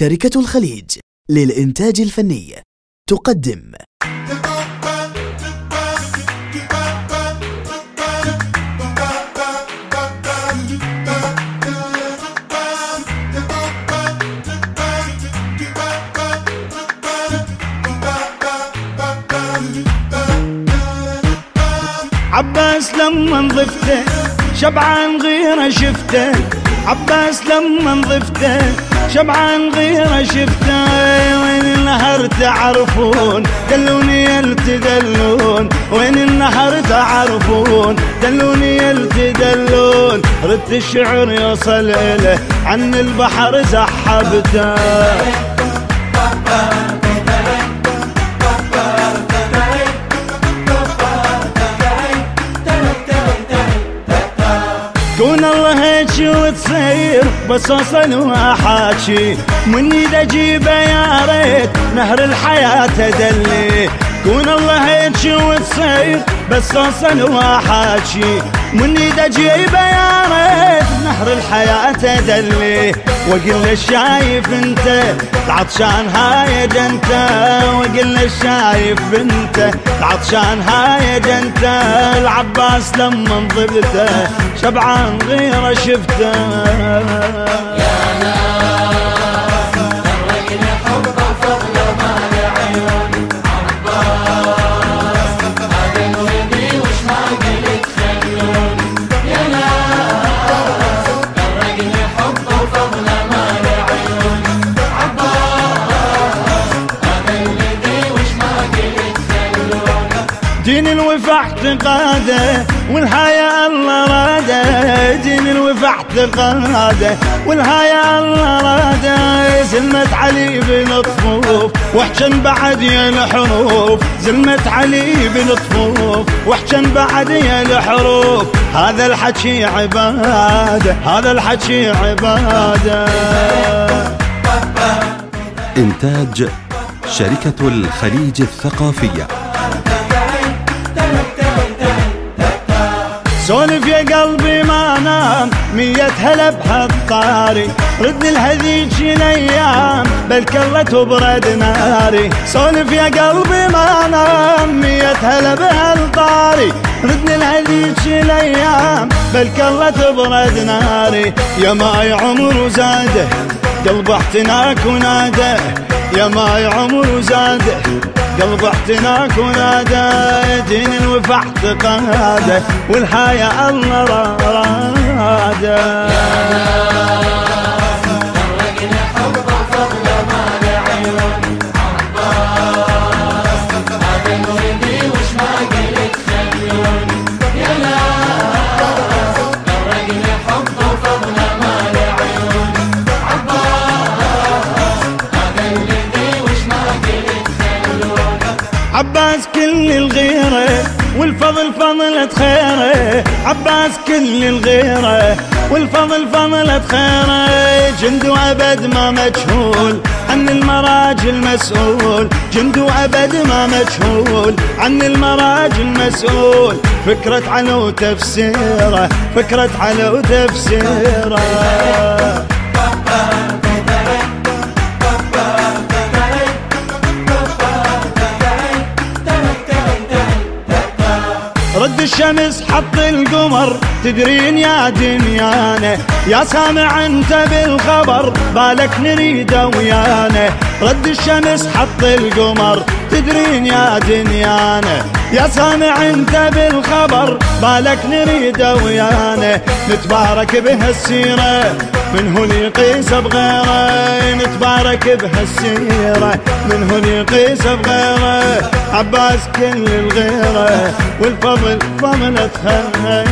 شركة الخليج للإنتاج الفني. تقدم. عباس لما نضفته شبعان غيره شفته. عباس لما نضفته شبعان غيره شفته وين النهر تعرفون؟ دلوني يلتدلون وين النهر تعرفون؟ دلوني يلتدلون رد الشعر يوصل إله عن البحر زحبته. وتصير بس اوصل واحاكي مني دا اجيبه يا ريت نهر الحياة دلي كون الله هيك وتصير بس اوصل واحاكي مني دا اجيبه يا ريت نهر الحياة دلي واقول له شايف أنت؟ العطشان هاي انت واقول له شايف أنت؟ العطشان هاي انت العباس لما انضبته شبعان غيره شفته. دين الوفا اعتقاده والهاية الله راده. دين الوفا اعتقاده والهاية الله راده. زلمت علي بالطفوف وحجن بعد يا الحروف. زلمت علي بالطفوف وحجن بعد يا الحروف. هذا الحكي عبادة هذا الحكي عبادة. إنتاج شركة الخليج الثقافية. سولف يا قلبي ما نام مية هلا بهالطاري رد الهذيج الأيام بل كلت وبرد ناري. سولف يا قلبي ما نام مية هلا بهالطاري ردني الهذيج الأيام بل كلت وبرد ناري. يا ماي عمر زاده قلب احتناك وناده يا ماي عمر زاده قلب احتناك ونادى دين الوفا اعتقاده والحياة الله راده. عباس كل الغيرة والفضل فضلة خيرة. عباس كل الغيرة والفضل فضلة خيرة. جند وأبد ما مجهول عن المراج المسؤول. جند وأبد ما مجهول عن المراج المسؤول. فكرة علو تفسيره فكرة علو تفسيره رد الشمس حط القمر تدرين يا دنيانا يا سامع أنت بالخبر بالك نريده ويانا. رد الشمس حط القمر تدرين يا دنيانا يا سامع أنت بالخبر بالك نريده ويانا. نتبارك بهالسيرة من هو يقيس بغيره؟ نتبارك بهالسيرة من هو يقيس بغيره عباس كل الغيرة والفضل فضلة خيره